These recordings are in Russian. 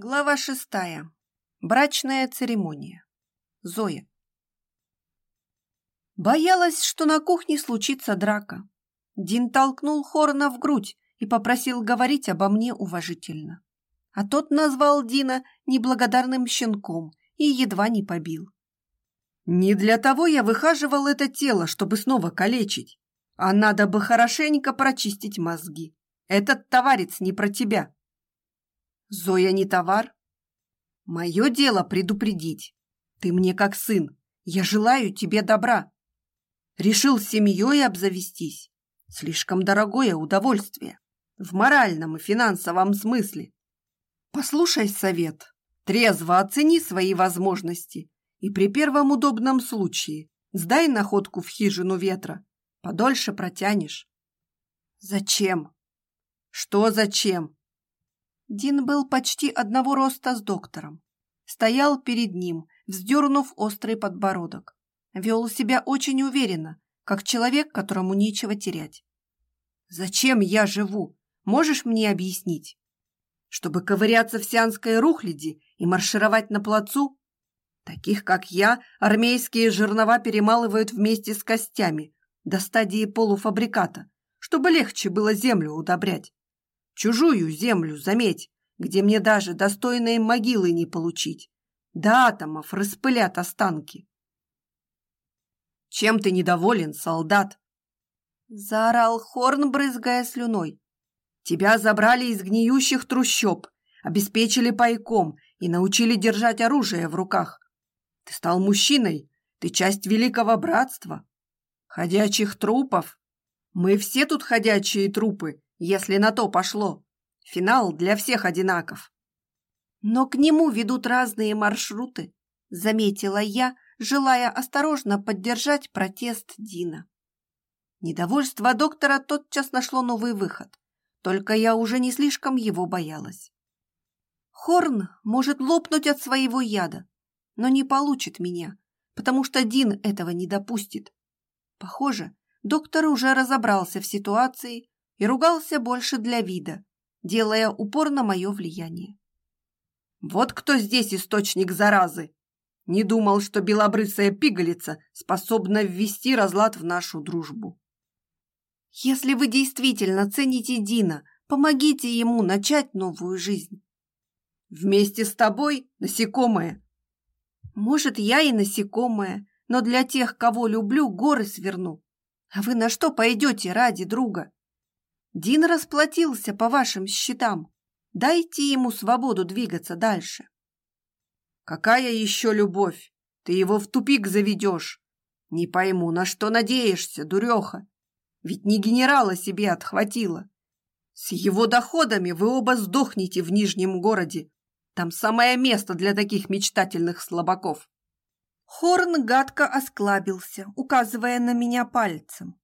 Глава шестая. Брачная церемония. Зоя. Боялась, что на кухне случится драка. Дин толкнул Хорна в грудь и попросил говорить обо мне уважительно. А тот назвал Дина неблагодарным щенком и едва не побил. Не для того я выхаживал это тело, чтобы снова калечить, а надо бы хорошенько прочистить мозги. Этот товарец не про тебя. Зоя не товар. Мое дело предупредить. Ты мне как сын. Я желаю тебе добра. Решил семьей обзавестись. Слишком дорогое удовольствие. В моральном и финансовом смысле. Послушай совет. Трезво оцени свои возможности. И при первом удобном случае сдай находку в хижину ветра. Подольше протянешь. Зачем? Что зачем? Дин был почти одного роста с доктором. Стоял перед ним, вздернув острый подбородок. Вел себя очень уверенно, как человек, которому нечего терять. «Зачем я живу? Можешь мне объяснить? Чтобы ковыряться в сианской рухляди и маршировать на плацу? Таких, как я, армейские жернова перемалывают вместе с костями до стадии полуфабриката, чтобы легче было землю удобрять. Чужую землю, заметь, где мне даже достойные могилы не получить. До атомов распылят останки. Чем ты недоволен, солдат? Заорал Хорн, брызгая слюной. Тебя забрали из гниющих трущоб, обеспечили пайком и научили держать оружие в руках. Ты стал мужчиной, ты часть великого братства. Ходячих трупов. Мы все тут ходячие трупы, если на то пошло. Финал для всех одинаков. Но к нему ведут разные маршруты, заметила я, желая осторожно поддержать протест Дина. Недовольство доктора тотчас нашло новый выход, только я уже не слишком его боялась. Хорн может лопнуть от своего яда, но не получит меня, потому что Дин этого не допустит. Похоже, доктор уже разобрался в ситуации и ругался больше для вида, делая упор на мое влияние. «Вот кто здесь источник заразы!» Не думал, что белобрысая пигалица способна ввести разлад в нашу дружбу. Если вы действительно цените Дина, помогите ему начать новую жизнь. Вместе с тобой насекомое. Может, я и насекомое, но для тех, кого люблю, горы сверну. А вы на что пойдете ради друга? Дин расплатился по вашим счетам. Дайте ему свободу двигаться дальше. Какая еще любовь? Ты его в тупик заведешь. Не пойму, на что надеешься, дуреха? Ведь не генерала себе отхватила. С его доходами вы оба сдохнете в Нижнем городе. Там самое место для таких мечтательных слабаков. Хорн гадко осклабился, указывая на меня пальцем.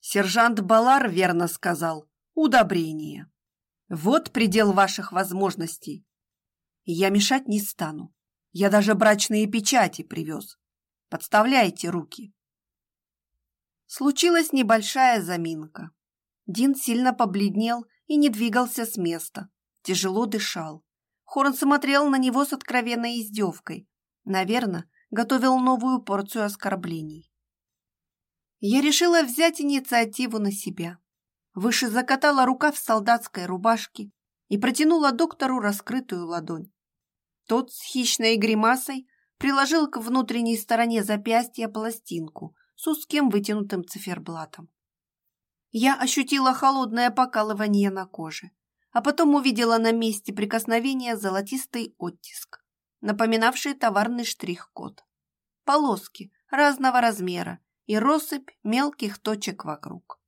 Сержант Балар верно сказал. Удобрение. Вот предел ваших возможностей. Я мешать не стану. Я даже брачные печати привез. Подставляйте руки. Случилась небольшая заминка. Дин сильно побледнел и не двигался с места. Тяжело дышал. Хорн смотрел на него с откровенной издевкой. Наверное, готовил новую порцию оскорблений. Я решила взять инициативу на себя. Выше закатала рука в солдатской рубашке и протянула доктору раскрытую ладонь. Тот с хищной гримасой приложил к внутренней стороне запястья пластинку с узким вытянутым циферблатом. Я ощутила холодное покалывание на коже, а потом увидела на месте прикосновения золотистый оттиск, напоминавший товарный штрих-код. Полоски разного размера и россыпь мелких точек вокруг.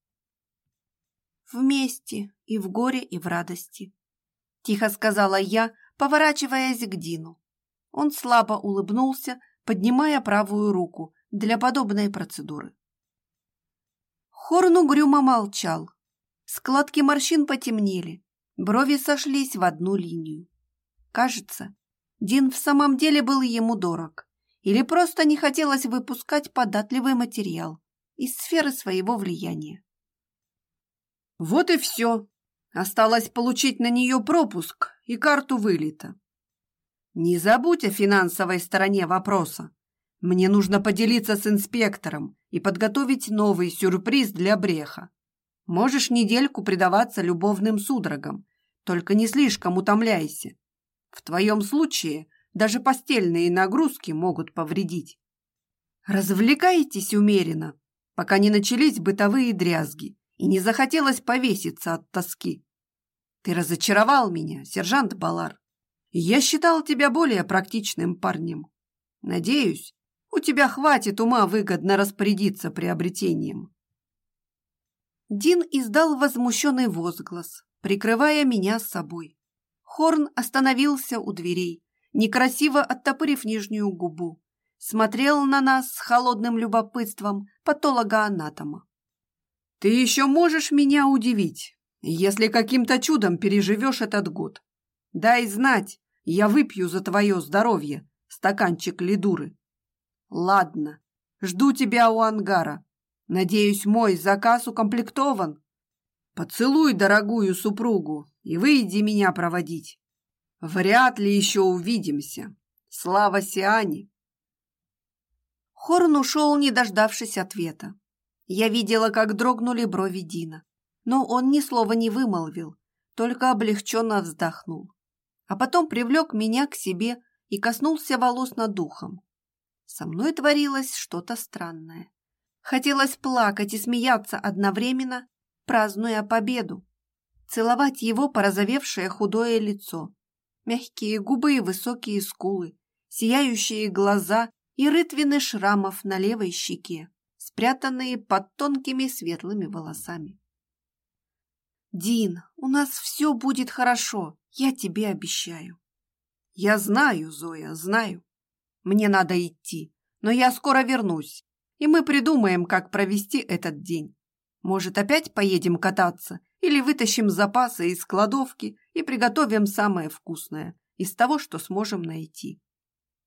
Вместе и в горе, и в радости. Тихо сказала я, поворачиваясь к Дину. Он слабо улыбнулся, поднимая правую руку для подобной процедуры. Хорн угрюмо молчал. Складки морщин потемнели, брови сошлись в одну линию. Кажется, Дин в самом деле был ему дорог или просто не хотелось выпускать податливый материал из сферы своего влияния. Вот и все. Осталось получить на нее пропуск и карту вылета. Не забудь о финансовой стороне вопроса. Мне нужно поделиться с инспектором и подготовить новый сюрприз для Бреха. Можешь недельку предаваться любовным судорогам, только не слишком утомляйся. В твоем случае даже постельные нагрузки могут повредить. Развлекайтесь умеренно, пока не начались бытовые дрязги и не захотелось повеситься от тоски. Ты разочаровал меня, сержант Балар. Я считал тебя более практичным парнем. Надеюсь, у тебя хватит ума выгодно распорядиться приобретением. Дин издал возмущенный возглас, прикрывая меня с собой. Хорн остановился у дверей, некрасиво оттопырив нижнюю губу. Смотрел на нас с холодным любопытством патолога-анатома. «Ты еще можешь меня удивить, если каким-то чудом переживешь этот год. Дай знать, я выпью за твое здоровье стаканчик ледуры». «Ладно, жду тебя у ангара. Надеюсь, мой заказ укомплектован. Поцелуй дорогую супругу и выйди меня проводить. Вряд ли еще увидимся. Слава Сиане!» Хорн ушел, не дождавшись ответа. Я видела, как дрогнули брови Дина, но он ни слова не вымолвил, только облегченно вздохнул. А потом привлек меня к себе и коснулся волос над духом. Со мной творилось что-то странное. Хотелось плакать и смеяться одновременно, празднуя победу. Целовать его порозовевшее худое лицо, мягкие губы и высокие скулы, сияющие глаза и рытвины шрамов на левой щеке, спрятанные под тонкими светлыми волосами. «Дин, у нас все будет хорошо, я тебе обещаю». «Я знаю, Зоя, знаю. Мне надо идти, но я скоро вернусь, и мы придумаем, как провести этот день. Может, опять поедем кататься или вытащим запасы из кладовки и приготовим самое вкусное из того, что сможем найти.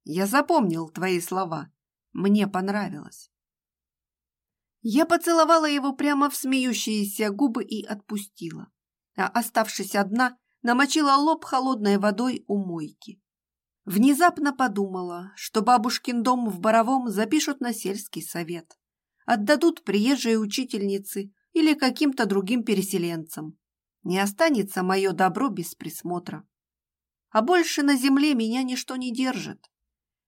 Я запомнил твои слова. Мне понравилось. Я поцеловала его прямо в смеющиеся губы и отпустила, а, оставшись одна, намочила лоб холодной водой у мойки. Внезапно подумала, что бабушкин дом в Боровом запишут на сельский совет. Отдадут приезжей учительнице или каким-то другим переселенцам. Не останется мое добро без присмотра. А больше на земле меня ничто не держит.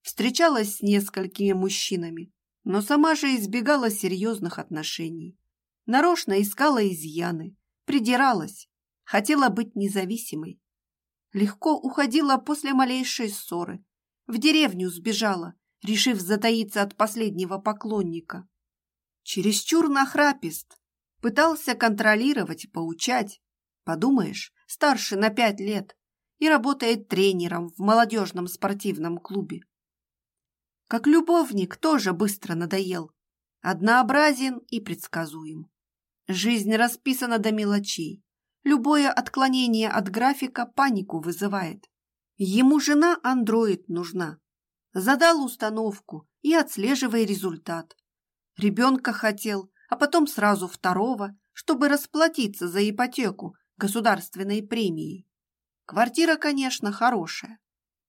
Встречалась с несколькими мужчинами, но сама же избегала серьезных отношений. Нарочно искала изъяны, придиралась, хотела быть независимой легко уходила после малейшей ссоры. В деревню сбежала, решив затаиться от последнего поклонника. Чересчур нахрапист. Пытался контролировать, поучать. Подумаешь, старше на пять лет и работает тренером в молодежном спортивном клубе. Как любовник тоже быстро надоел. Однообразен и предсказуем. Жизнь расписана до мелочей. Любое отклонение от графика панику вызывает. Ему жена андроид нужна. Задал установку и отслеживай результат. Ребенка хотел, а потом сразу второго, чтобы расплатиться за ипотеку государственной премией. Квартира, конечно, хорошая.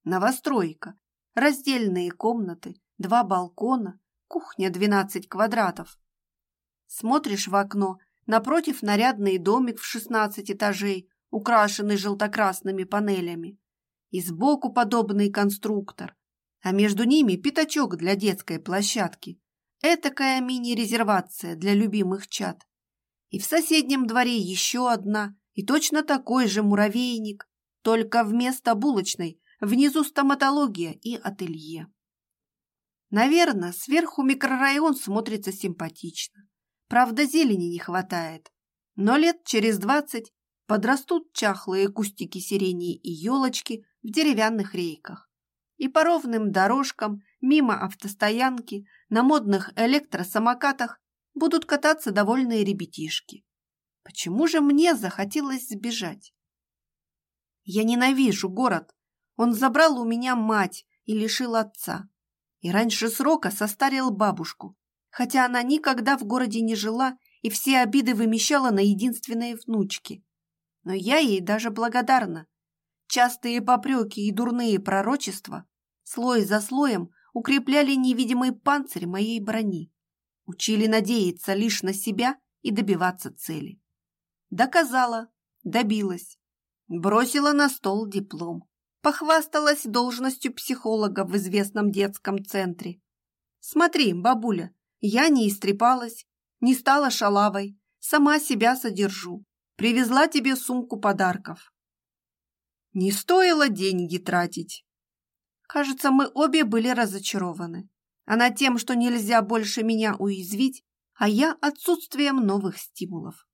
Новостройка, раздельные комнаты, два балкона, кухня 12 квадратов. Смотришь в окно Напротив нарядный домик в шестнадцать этажей, украшенный желто-красными панелями. И сбоку подобный конструктор, а между ними пятачок для детской площадки. Этакая мини-резервация для любимых чад. И в соседнем дворе еще одна, и точно такой же муравейник, только вместо булочной внизу стоматология и ателье. Наверное, сверху микрорайон смотрится симпатично. Правда, зелени не хватает. Но лет через двадцать подрастут чахлые кустики сирени и елочки в деревянных рейках. И по ровным дорожкам, мимо автостоянки, на модных электросамокатах будут кататься довольные ребятишки. Почему же мне захотелось сбежать? Я ненавижу город. Он забрал у меня мать и лишил отца. И раньше срока состарил бабушку, хотя она никогда в городе не жила и все обиды вымещала на единственной внучке. Но я ей даже благодарна. Частые попреки и дурные пророчества слой за слоем укрепляли невидимый панцирь моей брони, учили надеяться лишь на себя и добиваться цели. Доказала, добилась, бросила на стол диплом, похвасталась должностью психолога в известном детском центре. Смотри, бабуля, я не истрепалась, не стала шалавой, сама себя содержу, привезла тебе сумку подарков. Не стоило деньги тратить. Кажется, мы обе были разочарованы. Она тем, что нельзя больше меня уязвить, а я отсутствием новых стимулов.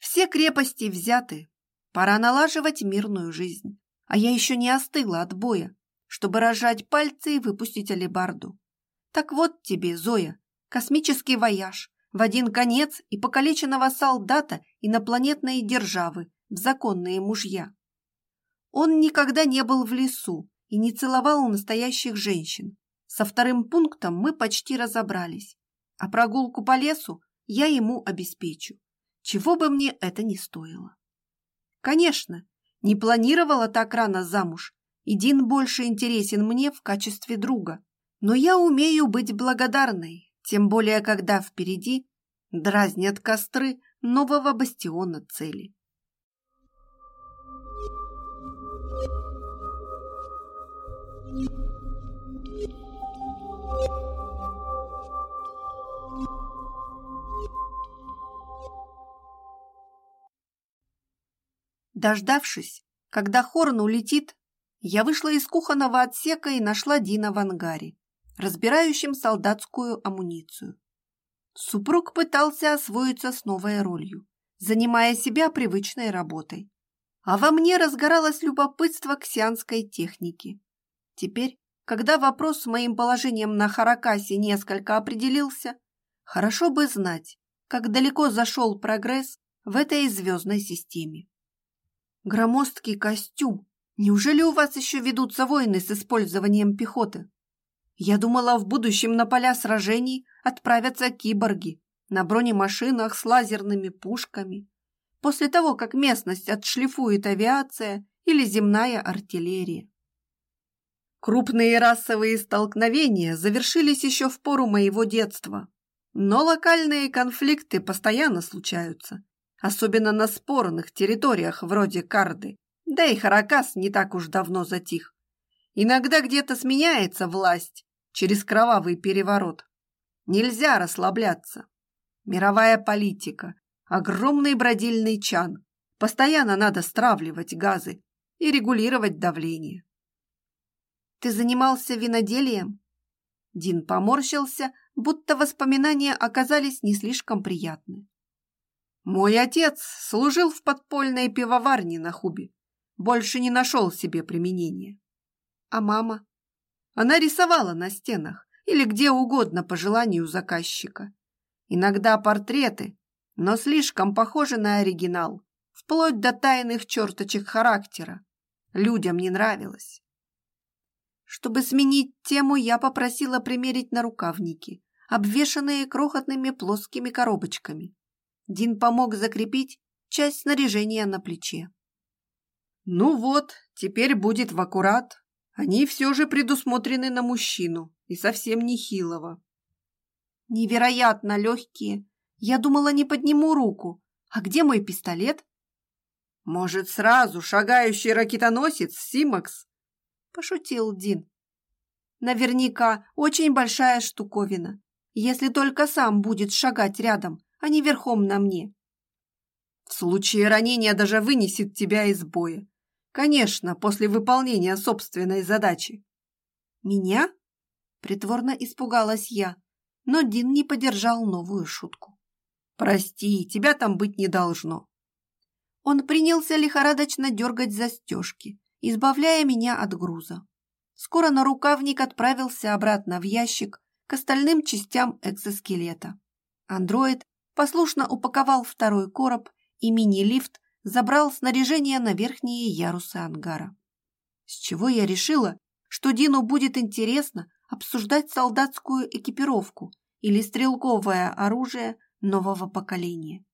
Все крепости взяты. Пора налаживать мирную жизнь. А я еще не остыла от боя, чтобы рожать пальцы и выпустить алебарду. Так вот тебе, Зоя, космический вояж, в один конец и покалеченного солдата инопланетной державы в законные мужья. Он никогда не был в лесу и не целовал настоящих женщин. Со вторым пунктом мы почти разобрались, а прогулку по лесу я ему обеспечу, чего бы мне это ни стоило. Конечно, не планировала так рано замуж, и Дин больше интересен мне в качестве друга, но я умею быть благодарной, тем более когда впереди дразнят костры нового бастиона цели. Дождавшись, когда Хорн улетит, я вышла из кухонного отсека и нашла Дина в ангаре, разбирающим солдатскую амуницию. Супруг пытался освоиться с новой ролью, занимая себя привычной работой. А во мне разгоралось любопытство к сианской технике. Теперь, когда вопрос с моим положением на Харакасе несколько определился, хорошо бы знать, как далеко зашел прогресс в этой звездной системе. Громоздкий костюм. Неужели у вас еще ведутся войны с использованием пехоты? Я думала, в будущем на поля сражений отправятся киборги на бронемашинах с лазерными пушками. После того, как местность отшлифует авиация или земная артиллерия. Крупные расовые столкновения завершились еще в пору моего детства. Но локальные конфликты постоянно случаются особенно на спорных территориях вроде Карды. Да и Харакас не так уж давно затих. Иногда где-то сменяется власть через кровавый переворот. Нельзя расслабляться. Мировая политика, огромный бродильный чан. Постоянно надо стравливать газы и регулировать давление. Ты занимался виноделием? Дин поморщился, будто воспоминания оказались не слишком приятны. Мой отец служил в подпольной пивоварне на Хубе. Больше не нашел себе применения. А мама? Она рисовала на стенах или где угодно по желанию заказчика. Иногда портреты, но слишком похожи на оригинал, вплоть до тайных черточек характера. Людям не нравилось. Чтобы сменить тему, я попросила примерить на рукавники, обвешанные крохотными плоскими коробочками. Дин помог закрепить часть снаряжения на плече. Ну вот, теперь будет в аккурат. Они все же предусмотрены на мужчину, и совсем не хилого. Невероятно легкие. Я думала, не подниму руку. А где мой пистолет? Может, сразу шагающий ракетоносец Симакс? Пошутил Дин. Наверняка очень большая штуковина. Если только сам будет шагать рядом, а не верхом на мне. В случае ранения даже вынесет тебя из боя. Конечно, после выполнения собственной задачи. Меня? Притворно испугалась я, но Дин не поддержал новую шутку. Прости, тебя там быть не должно. Он принялся лихорадочно дергать застежки, избавляя меня от груза. Скоро нарукавник отправился обратно в ящик к остальным частям экзоскелета. Андроид послушно упаковал второй короб, и мини-лифт забрал снаряжение на верхние ярусы ангара. С чего я решила, что Дину будет интересно обсуждать солдатскую экипировку или стрелковое оружие нового поколения.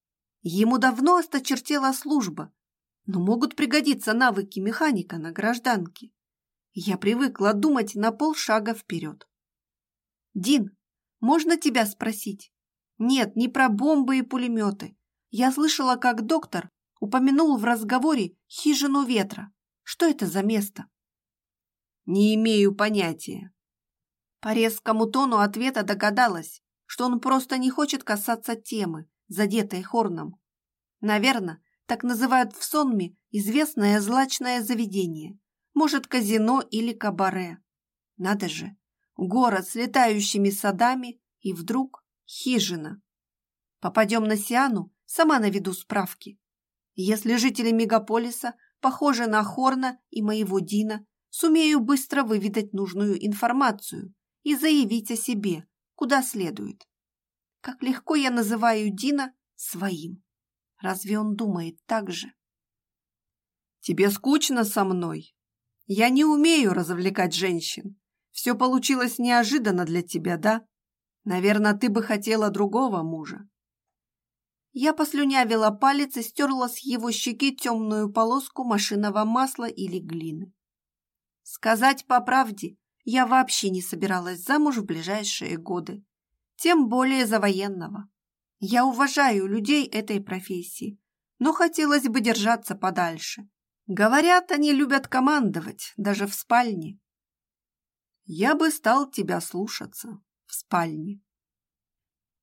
Ему давно осточертела служба, но могут пригодиться навыки механика на гражданке. Я привыкла думать на полшага вперед. «Дин, можно тебя спросить?» «Нет, не про бомбы и пулеметы. Я слышала, как доктор упомянул в разговоре хижину ветра. Что это за место?» «Не имею понятия». По резкому тону ответа догадалась, что он просто не хочет касаться темы, задетой Хорном. Наверное, так называют в сонме известное злачное заведение. Может, казино или кабаре. Надо же, город с летающими садами и вдруг хижина. Попадем на Сиану, сама наведу справки. Если жители мегаполиса похожи на Хорна и моего Дина, сумею быстро выведать нужную информацию и заявить о себе, куда следует. Как легко я называю Дина своим. Разве он думает так же? Тебе скучно со мной? Я не умею развлекать женщин. Все получилось неожиданно для тебя, да? Наверное, ты бы хотела другого мужа. Я послюнявила палец и стерла с его щеки темную полоску машинного масла или глины. Сказать по правде, я вообще не собиралась замуж в ближайшие годы, тем более за военного. Я уважаю людей этой профессии, но хотелось бы держаться подальше. Говорят, они любят командовать, даже в спальне. Я бы стал тебя слушаться, спальне.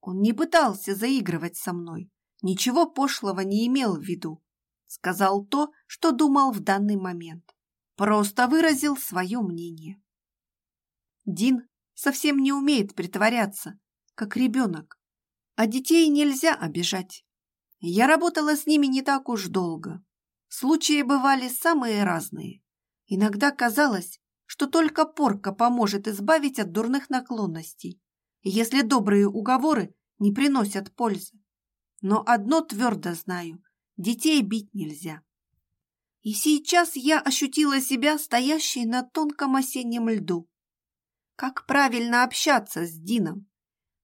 Он не пытался заигрывать со мной, ничего пошлого не имел в виду. Сказал то, что думал в данный момент. Просто выразил свое мнение. Дин совсем не умеет притворяться, как ребенок. А детей нельзя обижать. Я работала с ними не так уж долго. Случаи бывали самые разные. Иногда казалось, что только порка поможет избавить от дурных наклонностей, если добрые уговоры не приносят пользы. Но одно твердо знаю – детей бить нельзя. И сейчас я ощутила себя стоящей на тонком осеннем льду. Как правильно общаться с Дином?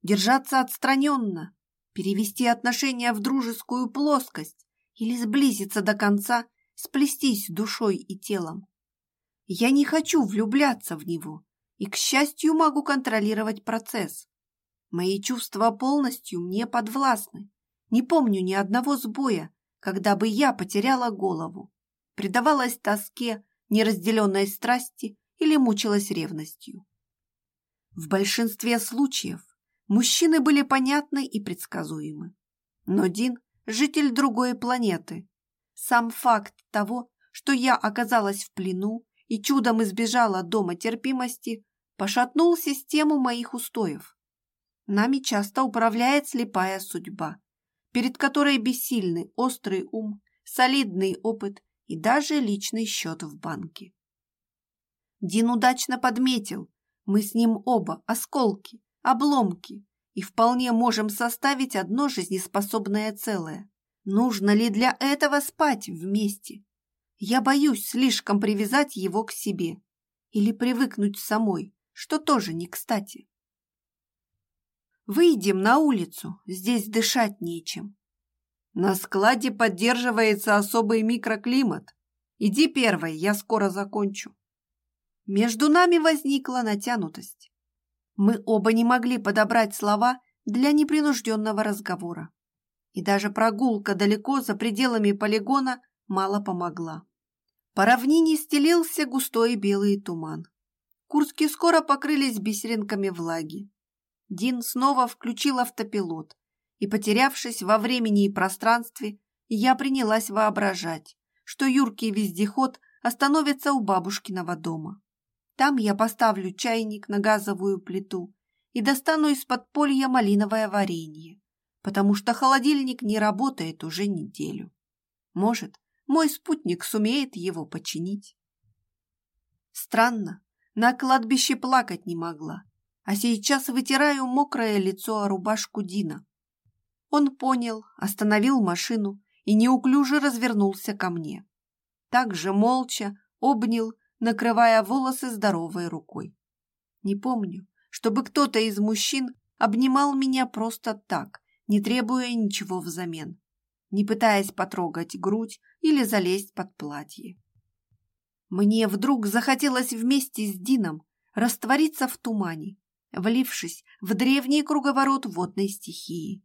Держаться отстраненно? Перевести отношения в дружескую плоскость? Или сблизиться до конца, сплестись душой и телом? Я не хочу влюбляться в него и, к счастью, могу контролировать процесс. Мои чувства полностью мне подвластны. Не помню ни одного сбоя, когда бы я потеряла голову, предавалась тоске, неразделенной страсти или мучилась ревностью. В большинстве случаев мужчины были понятны и предсказуемы. Но Дин – житель другой планеты. Сам факт того, что я оказалась в плену, и чудом избежала дома терпимости, пошатнул систему моих устоев. Нами часто управляет слепая судьба, перед которой бессильный острый ум, солидный опыт и даже личный счет в банке. Дин удачно подметил, мы с ним оба осколки, обломки, и вполне можем составить одно жизнеспособное целое. Нужно ли для этого спать вместе? Я боюсь слишком привязать его к себе или привыкнуть самой, что тоже не кстати. Выйдем на улицу, здесь дышать нечем. На складе поддерживается особый микроклимат. Иди первой, я скоро закончу. Между нами возникла натянутость. Мы оба не могли подобрать слова для непринужденного разговора. И даже прогулка далеко за пределами полигона мало помогла. По равнине стелился густой белый туман. Куртки скоро покрылись бисеринками влаги. Дин снова включил автопилот, и, потерявшись во времени и пространстве, я принялась воображать, что юркий вездеход остановится у бабушкиного дома. Там я поставлю чайник на газовую плиту и достану из подполья малиновое варенье, потому что холодильник не работает уже неделю. Может, мой спутник сумеет его починить. Странно, на кладбище плакать не могла, а сейчас вытираю мокрое лицо о рубашку Дина. Он понял, остановил машину и неуклюже развернулся ко мне. Так же молча обнял, накрывая волосы здоровой рукой. Не помню, чтобы кто-то из мужчин обнимал меня просто так, не требуя ничего взамен. Не пытаясь потрогать грудь или залезть под платье. Мне вдруг захотелось вместе с Дином раствориться в тумане, влившись в древний круговорот водной стихии.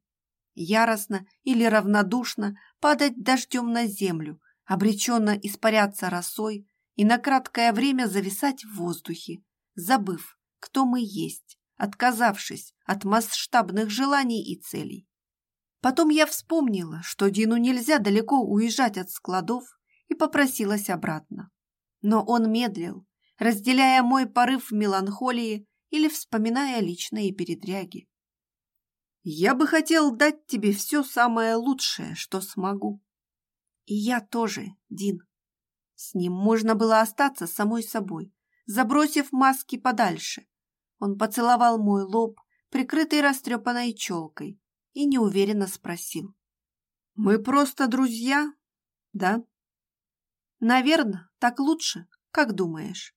Яростно или равнодушно падать дождем на землю, обреченно испаряться росой и на краткое время зависать в воздухе, забыв, кто мы есть, отказавшись от масштабных желаний и целей. Потом я вспомнила, что Дину нельзя далеко уезжать от складов, и попросилась обратно. Но он медлил, разделяя мой порыв меланхолии или вспоминая личные передряги. «Я бы хотел дать тебе все самое лучшее, что смогу». «И я тоже, Дин». С ним можно было остаться самой собой, забросив маски подальше. Он поцеловал мой лоб, прикрытый растрепанной челкой, и неуверенно спросил. «Мы просто друзья, да?» «Наверное, так лучше, как думаешь?»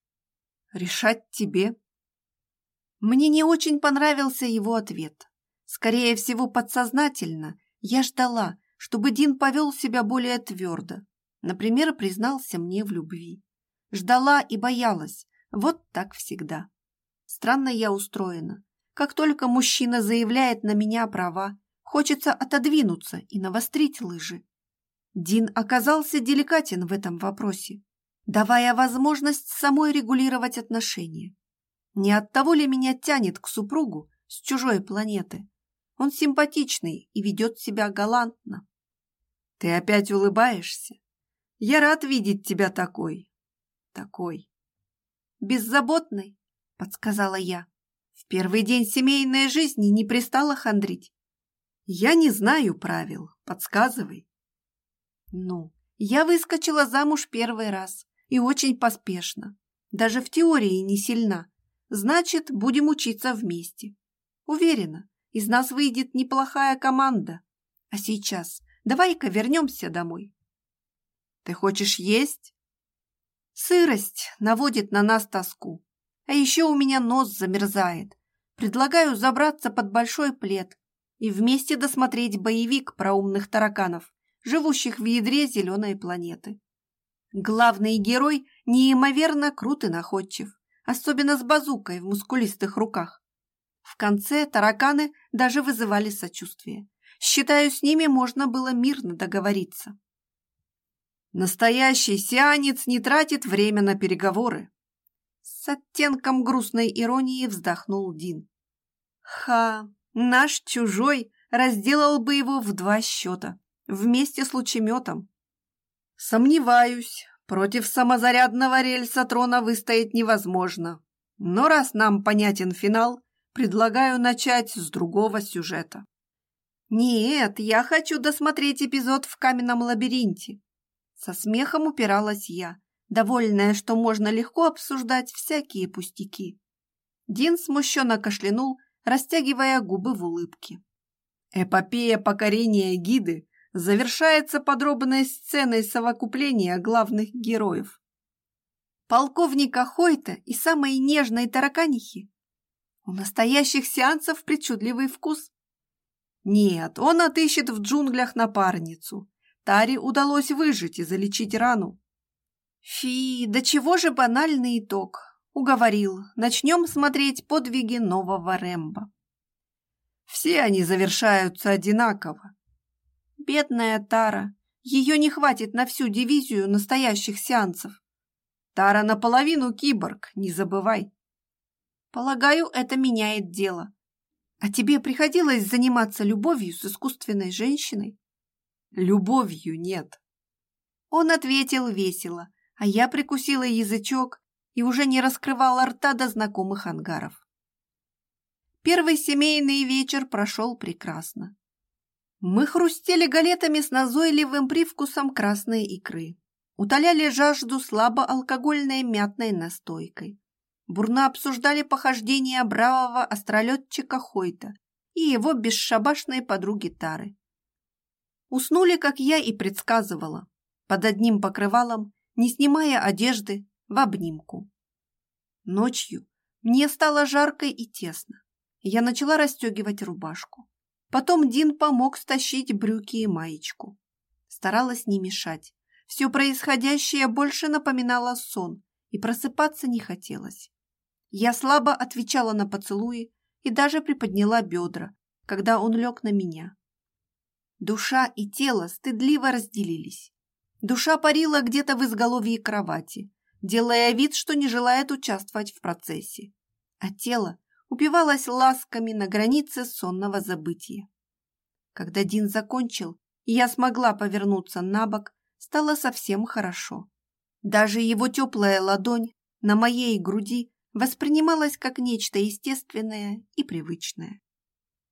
«Решать тебе». Мне не очень понравился его ответ. Скорее всего, подсознательно я ждала, чтобы Дин повел себя более твердо. Например, признался мне в любви. Ждала и боялась. Вот так всегда. Странно я устроена. Как только мужчина заявляет на меня права, хочется отодвинуться и навострить лыжи. Дин оказался деликатен в этом вопросе, давая возможность самой регулировать отношения. Не от того ли меня тянет к супругу с чужой планеты? Он симпатичный и ведет себя галантно. Ты опять улыбаешься? Я рад видеть тебя такой. Такой. Беззаботной, подсказала я. В первый день семейной жизни не пристала хандрить. Я не знаю правил, подсказывай. Ну, я выскочила замуж первый раз и очень поспешно. Даже в теории не сильна. Значит, будем учиться вместе. Уверена, из нас выйдет неплохая команда. А сейчас давай-ка вернемся домой. Ты хочешь есть? Сырость наводит на нас тоску. А еще у меня нос замерзает. Предлагаю забраться под большой плед и вместе досмотреть боевик про умных тараканов, живущих в ядре зеленой планеты. Главный герой неимоверно крут и находчив, особенно с базукой в мускулистых руках. В конце тараканы даже вызывали сочувствие. Считаю, с ними можно было мирно договориться. Настоящий сианец не тратит время на переговоры. С оттенком грустной иронии вздохнул Дин. Ха, наш чужой разделал бы его в два счета, вместе с лучеметом. Сомневаюсь, против самозарядного рельса трона выстоять невозможно. Но раз нам понятен финал, Предлагаю начать с другого сюжета. Нет, я хочу досмотреть эпизод в каменном лабиринте. Со смехом упиралась я, довольная, что можно легко обсуждать всякие пустяки. Дин смущенно кашлянул, растягивая губы в улыбке. Эпопея покорения гиды завершается подробной сценой совокупления главных героев. Полковника Хойта и самой нежной тараканихи у настоящих сеансов причудливый вкус. Нет, он отыщет в джунглях напарницу. Таре удалось выжить и залечить рану. Фи, да чего же банальный итог. Уговорил, начнем смотреть подвиги нового Рэмбо. Все они завершаются одинаково. Бедная Тара, ее не хватит на всю дивизию настоящих сеансов. Тара наполовину киборг, не забывай. Полагаю, это меняет дело. А тебе приходилось заниматься любовью с искусственной женщиной? Любовью нет. Он ответил весело, а я прикусила язычок и уже не раскрывала рта до знакомых ангаров. Первый семейный вечер прошел прекрасно. Мы хрустели галетами с назойливым привкусом красной икры, утоляли жажду слабоалкогольной мятной настойкой бурно обсуждали похождения бравого астролетчика Хойта и его бесшабашной подруги Тары. Уснули, как я и предсказывала, под одним покрывалом, не снимая одежды, в обнимку. Ночью мне стало жарко и тесно. Я начала расстегивать рубашку. Потом Дин помог стащить брюки и маечку. Старалась не мешать. Все происходящее больше напоминало сон, и просыпаться не хотелось. Я слабо отвечала на поцелуи и даже приподняла бедра, когда он лег на меня. Душа и тело стыдливо разделились. Душа парила где-то в изголовье кровати, делая вид, что не желает участвовать в процессе, а тело упивалось ласками на границе сонного забытия. Когда Дин закончил, и я смогла повернуться на бок, стало совсем хорошо. Даже его теплая ладонь на моей груди воспринималась как нечто естественное и привычное.